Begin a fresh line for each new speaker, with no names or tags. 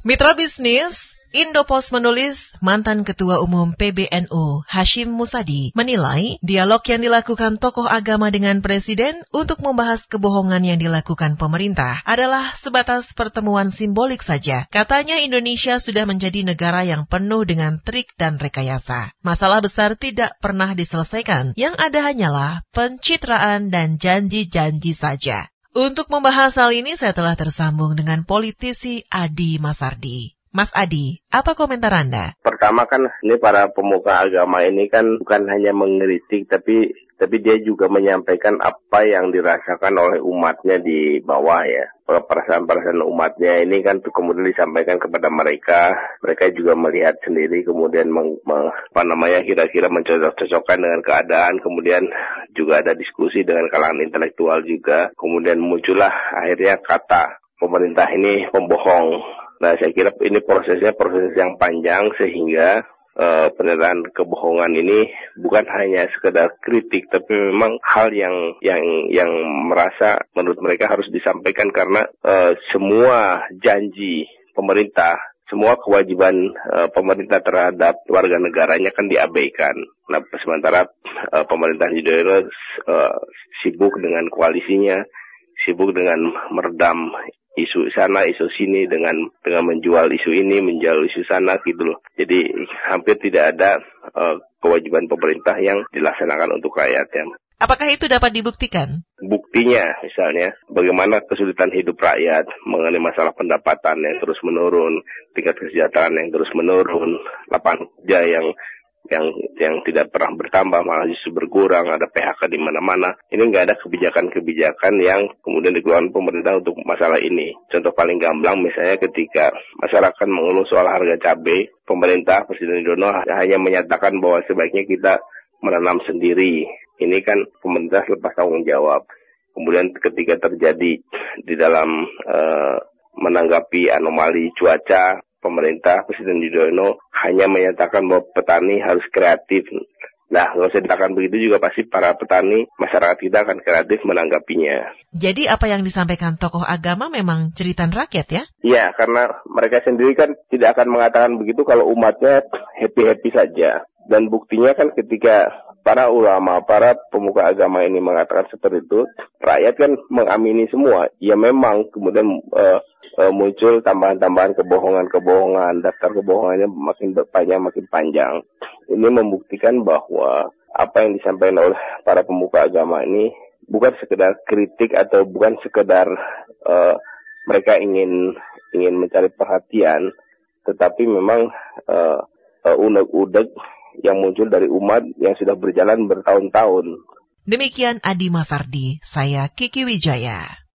Mitra bisnis, Indopos menulis mantan Ketua Umum PBNU Hashim Musadi menilai dialog yang dilakukan tokoh agama dengan Presiden untuk membahas kebohongan yang dilakukan pemerintah adalah sebatas pertemuan simbolik saja. Katanya Indonesia sudah menjadi negara yang penuh dengan trik dan rekayasa. Masalah besar tidak pernah diselesaikan, yang ada hanyalah pencitraan dan janji-janji saja. Untuk membahas hal ini saya telah tersambung dengan politisi Adi Masardi. Mas Adi, apa komentar Anda?
Pertama kan ini para pemuka agama ini kan bukan hanya mengkritik tapi tapi dia juga menyampaikan apa yang dirasakan oleh umatnya di bawah ya. Perasaan-perasaan umatnya ini kan kemudian disampaikan kepada mereka. Mereka juga melihat sendiri kemudian meng, meng, apa namanya kira-kira mencocok-cocokkan dengan keadaan. Kemudian juga ada diskusi dengan kalangan intelektual juga. Kemudian muncullah akhirnya kata pemerintah ini pembohong Nah, saya kira ini prosesnya proses yang panjang sehingga uh, kebohongan ini bukan hanya sekedar kritik tapi memang hal yang yang yang merasa menurut mereka harus disampaikan karena uh, semua janji pemerintah semua kewajiban uh, pemerintah terhadap warga negaranya kan diabaikan. Nah, sementara pemerintah Yudhoyono uh, sibuk dengan koalisinya, sibuk dengan meredam isu sana isu sini dengan dengan menjual isu ini menjual isu sana gitu loh jadi hampir tidak ada uh, kewajiban pemerintah yang dilaksanakan untuk rakyatnya
Apakah itu dapat dibuktikan?
Buktinya misalnya bagaimana kesulitan hidup rakyat mengenai masalah pendapatan yang terus menurun, tingkat kesejahteraan yang terus menurun, lapangan kerja yang yang yang tidak pernah bertambah malah justru berkurang ada PHK di mana-mana. Ini nggak ada kebijakan-kebijakan yang kemudian dikeluarkan pemerintah untuk masalah ini. Contoh paling gamblang misalnya ketika masyarakat mengeluh soal harga cabai pemerintah Presiden Dono hanya menyatakan bahwa sebaiknya kita menanam sendiri. Ini kan pemerintah lepas tanggung jawab. Kemudian ketika terjadi di dalam uh, menanggapi anomali cuaca pemerintah Presiden Yudhoyono hanya menyatakan bahwa petani harus kreatif. Nah, kalau saya dikatakan begitu juga pasti para petani, masyarakat kita akan kreatif menanggapinya.
Jadi apa yang disampaikan tokoh agama memang cerita rakyat ya?
Iya, karena mereka sendiri kan tidak akan mengatakan begitu kalau umatnya happy-happy saja. Dan buktinya kan ketika para ulama, para pemuka agama ini mengatakan seperti itu, rakyat kan mengamini semua. Ya memang kemudian uh, uh, muncul tambahan-tambahan kebohongan-kebohongan, daftar kebohongannya makin panjang makin panjang. Ini membuktikan bahwa apa yang disampaikan oleh para pemuka agama ini bukan sekedar kritik atau bukan sekedar uh, mereka ingin ingin mencari perhatian, tetapi memang uh, uh, unek-unek yang muncul dari umat yang sudah berjalan bertahun-tahun.
Demikian Adi Masardi, saya Kiki Wijaya.